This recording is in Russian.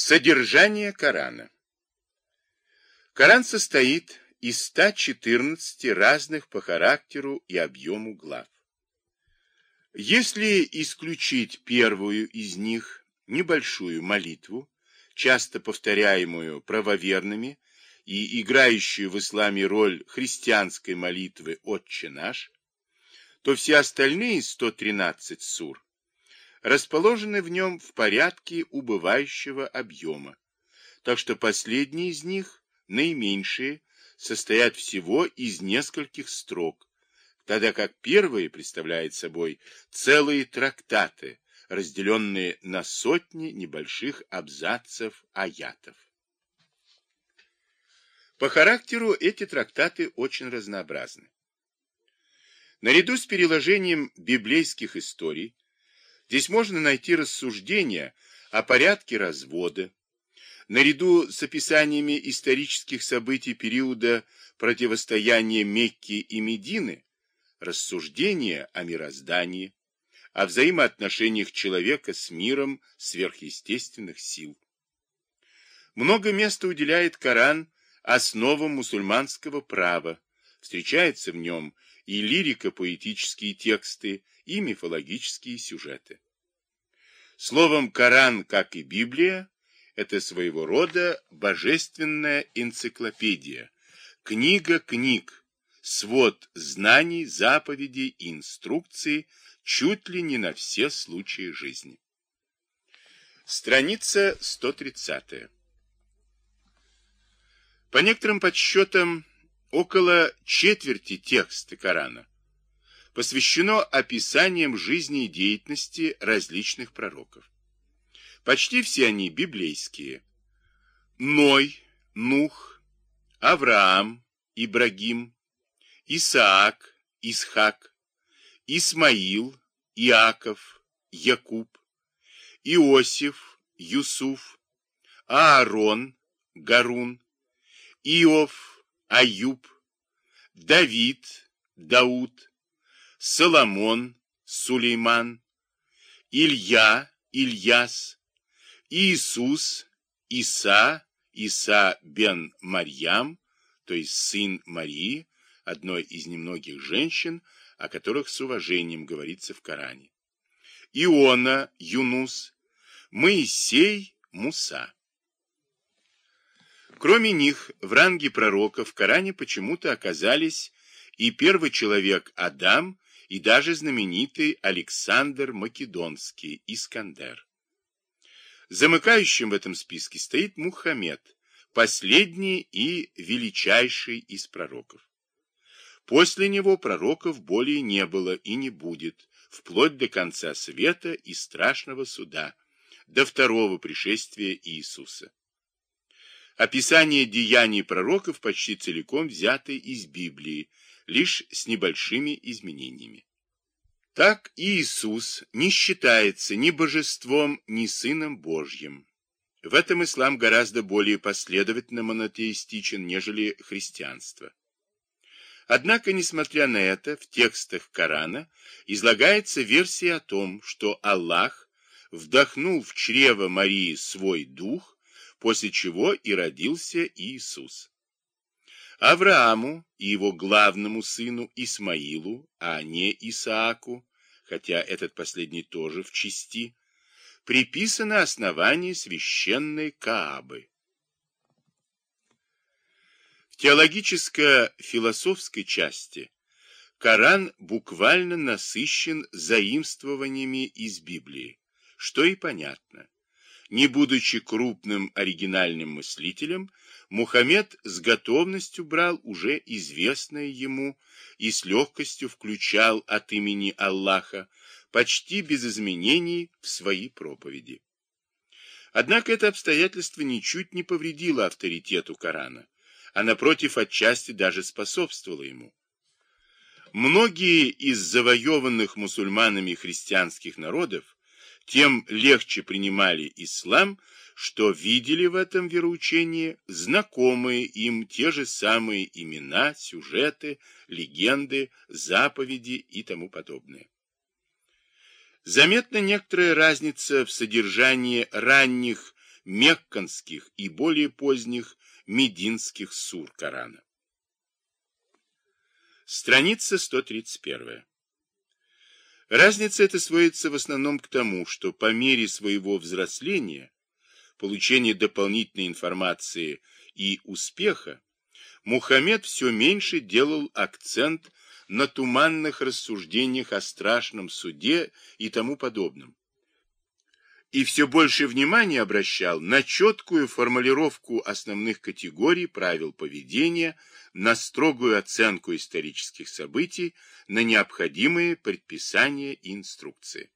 Содержание Корана Коран состоит из 114 разных по характеру и объему глав. Если исключить первую из них, небольшую молитву, часто повторяемую правоверными и играющую в исламе роль христианской молитвы «Отче наш», то все остальные 113 сур расположены в нем в порядке убывающего объема, так что последние из них, наименьшие, состоят всего из нескольких строк, тогда как первые представляют собой целые трактаты, разделенные на сотни небольших абзацев аятов. По характеру эти трактаты очень разнообразны. Наряду с переложением библейских историй, Здесь можно найти рассуждения о порядке развода, наряду с описаниями исторических событий периода противостояния Мекки и Медины, рассуждения о мироздании, о взаимоотношениях человека с миром сверхъестественных сил. Много места уделяет Коран основам мусульманского права, встречается в нем и лирико-поэтические тексты, и мифологические сюжеты. Словом, Коран, как и Библия, это своего рода божественная энциклопедия, книга книг, свод знаний, заповедей и инструкций чуть ли не на все случаи жизни. Страница 130. По некоторым подсчетам, около четверти текста Корана посвящено описаниям жизни и деятельности различных пророков. Почти все они библейские. Ной, Нух, Авраам, Ибрагим, Исаак, Исхак, Исмаил, Иаков, Якуб, Иосиф, Юсуф, Аарон, Гарун, Иов, Аюб, Давид, Дауд, Соломон, Сулейман, Илья, Ильяс, Иисус, Иса, Иса бен Марьям, то есть сын Марии, одной из немногих женщин, о которых с уважением говорится в Коране. Иона, Юнус, Моисей, Муса. Кроме них, в ранге пророков в Коране почему-то оказались и первый человек Адам и даже знаменитый Александр Македонский, Искандер. Замыкающим в этом списке стоит Мухаммед, последний и величайший из пророков. После него пророков более не было и не будет, вплоть до конца света и страшного суда, до второго пришествия Иисуса. Описание деяний пророков почти целиком взято из Библии, лишь с небольшими изменениями. Так Иисус не считается ни божеством, ни сыном Божьим. В этом ислам гораздо более последовательно монотеистичен, нежели христианство. Однако, несмотря на это, в текстах Корана излагается версия о том, что Аллах вдохнул в чрево Марии свой дух, после чего и родился Иисус. Аврааму и его главному сыну Исмаилу, а не Исааку, хотя этот последний тоже в чести, приписано основание священной Каабы. В теологическо-философской части Коран буквально насыщен заимствованиями из Библии, что и понятно. Не будучи крупным оригинальным мыслителем, Мухаммед с готовностью брал уже известное ему и с легкостью включал от имени Аллаха почти без изменений в свои проповеди. Однако это обстоятельство ничуть не повредило авторитету Корана, а напротив отчасти даже способствовало ему. Многие из завоеванных мусульманами христианских народов тем легче принимали ислам, что видели в этом вероучении знакомые им те же самые имена, сюжеты, легенды, заповеди и тому подобное. Заметна некоторая разница в содержании ранних мекканских и более поздних мединских сур Корана. Страница 131. Разница эта сводится в основном к тому, что по мере своего взросления, получения дополнительной информации и успеха, Мухаммед все меньше делал акцент на туманных рассуждениях о страшном суде и тому подобном. И все больше внимания обращал на четкую формулировку основных категорий правил поведения, на строгую оценку исторических событий, на необходимые предписания и инструкции.